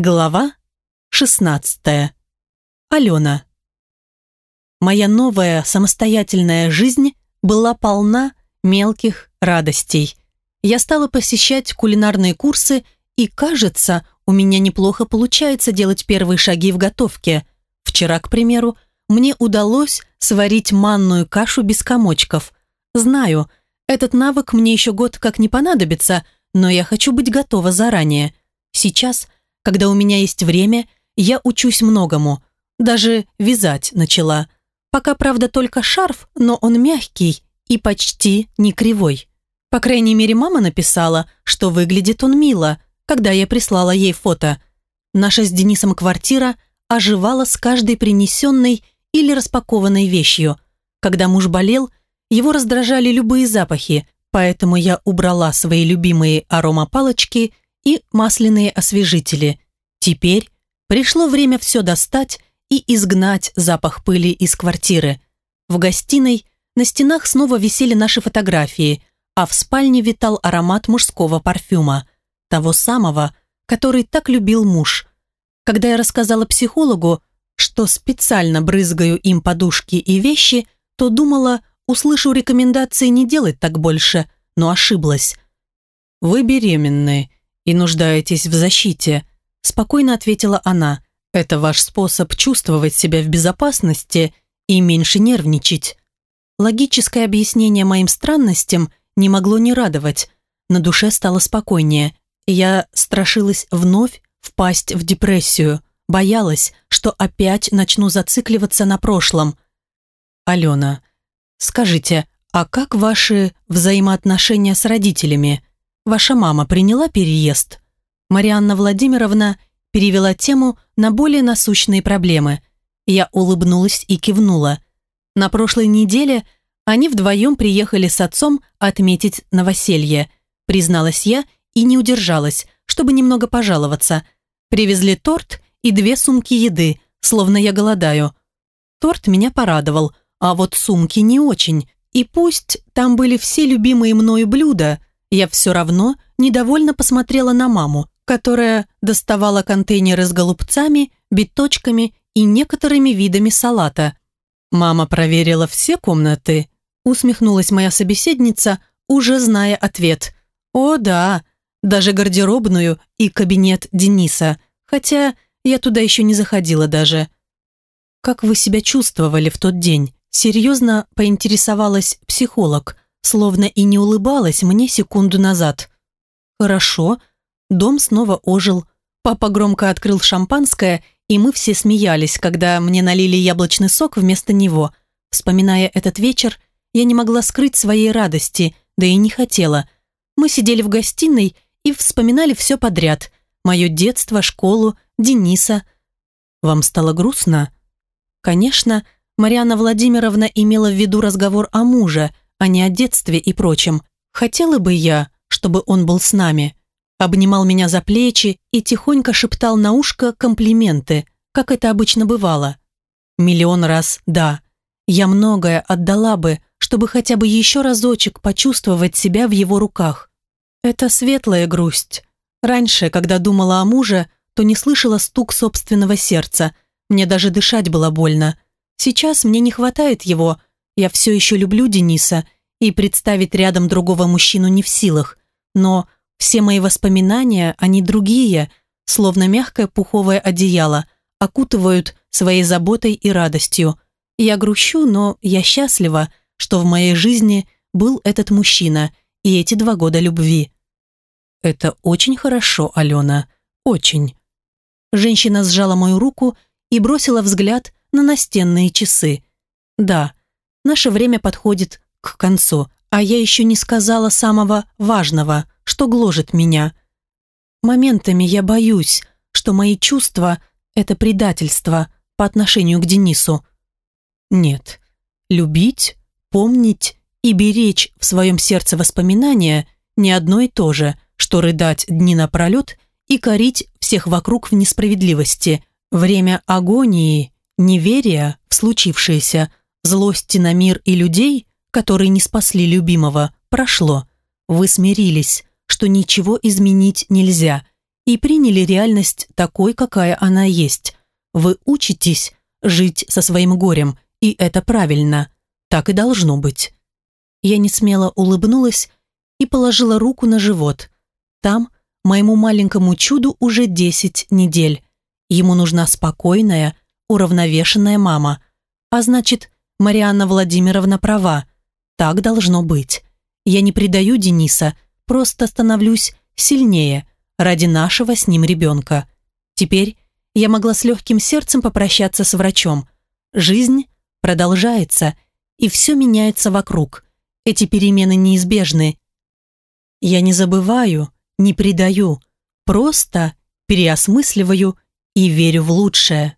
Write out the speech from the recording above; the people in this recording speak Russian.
Глава 16. Алена. Моя новая самостоятельная жизнь была полна мелких радостей. Я стала посещать кулинарные курсы, и, кажется, у меня неплохо получается делать первые шаги в готовке. Вчера, к примеру, мне удалось сварить манную кашу без комочков. Знаю, этот навык мне еще год как не понадобится, но я хочу быть готова заранее. Сейчас – когда у меня есть время, я учусь многому. Даже вязать начала. Пока, правда, только шарф, но он мягкий и почти не кривой. По крайней мере, мама написала, что выглядит он мило, когда я прислала ей фото. Наша с Денисом квартира оживала с каждой принесенной или распакованной вещью. Когда муж болел, его раздражали любые запахи, поэтому я убрала свои любимые аромапалочки и масляные освежители. Теперь пришло время все достать и изгнать запах пыли из квартиры. В гостиной на стенах снова висели наши фотографии, а в спальне витал аромат мужского парфюма, того самого, который так любил муж. Когда я рассказала психологу, что специально брызгаю им подушки и вещи, то думала, услышу рекомендации не делать так больше, но ошиблась. «Вы беременны и нуждаетесь в защите», спокойно ответила она. «Это ваш способ чувствовать себя в безопасности и меньше нервничать». Логическое объяснение моим странностям не могло не радовать. На душе стало спокойнее. Я страшилась вновь впасть в депрессию. Боялась, что опять начну зацикливаться на прошлом. «Алена, скажите, а как ваши взаимоотношения с родителями? Ваша мама приняла переезд?» Марианна Владимировна перевела тему на более насущные проблемы. Я улыбнулась и кивнула. На прошлой неделе они вдвоем приехали с отцом отметить новоселье. Призналась я и не удержалась, чтобы немного пожаловаться. Привезли торт и две сумки еды, словно я голодаю. Торт меня порадовал, а вот сумки не очень. И пусть там были все любимые мною блюда, я все равно недовольно посмотрела на маму, которая доставала контейнеры с голубцами, биточками и некоторыми видами салата. «Мама проверила все комнаты», усмехнулась моя собеседница, уже зная ответ. «О, да, даже гардеробную и кабинет Дениса, хотя я туда еще не заходила даже». «Как вы себя чувствовали в тот день?» Серьезно поинтересовалась психолог, словно и не улыбалась мне секунду назад. «Хорошо», Дом снова ожил. Папа громко открыл шампанское, и мы все смеялись, когда мне налили яблочный сок вместо него. Вспоминая этот вечер, я не могла скрыть своей радости, да и не хотела. Мы сидели в гостиной и вспоминали все подряд. Мое детство, школу, Дениса. Вам стало грустно? Конечно, Мариана Владимировна имела в виду разговор о муже, а не о детстве и прочем. Хотела бы я, чтобы он был с нами обнимал меня за плечи и тихонько шептал на ушко комплименты, как это обычно бывало. Миллион раз «да». Я многое отдала бы, чтобы хотя бы еще разочек почувствовать себя в его руках. Это светлая грусть. Раньше, когда думала о муже, то не слышала стук собственного сердца. Мне даже дышать было больно. Сейчас мне не хватает его. Я все еще люблю Дениса и представить рядом другого мужчину не в силах. Но все мои воспоминания, они другие, словно мягкое пуховое одеяло, окутывают своей заботой и радостью. Я грущу, но я счастлива, что в моей жизни был этот мужчина и эти два года любви. Это очень хорошо, Алена, очень. Женщина сжала мою руку и бросила взгляд на настенные часы. Да, наше время подходит к концу, а я еще не сказала самого важного – что гложет меня. Моментами я боюсь, что мои чувства – это предательство по отношению к Денису. Нет, любить, помнить и беречь в своем сердце воспоминания не одно и то же, что рыдать дни напролет и корить всех вокруг в несправедливости. Время агонии, неверия в случившееся, злости на мир и людей, которые не спасли любимого, прошло. Вы смирились, что ничего изменить нельзя, и приняли реальность такой, какая она есть. Вы учитесь жить со своим горем, и это правильно. Так и должно быть. Я не смело улыбнулась и положила руку на живот. Там моему маленькому чуду уже 10 недель. Ему нужна спокойная, уравновешенная мама. А значит, Марианна Владимировна права. Так должно быть. Я не предаю Дениса, просто становлюсь сильнее ради нашего с ним ребенка. Теперь я могла с легким сердцем попрощаться с врачом. Жизнь продолжается, и все меняется вокруг. Эти перемены неизбежны. Я не забываю, не предаю, просто переосмысливаю и верю в лучшее.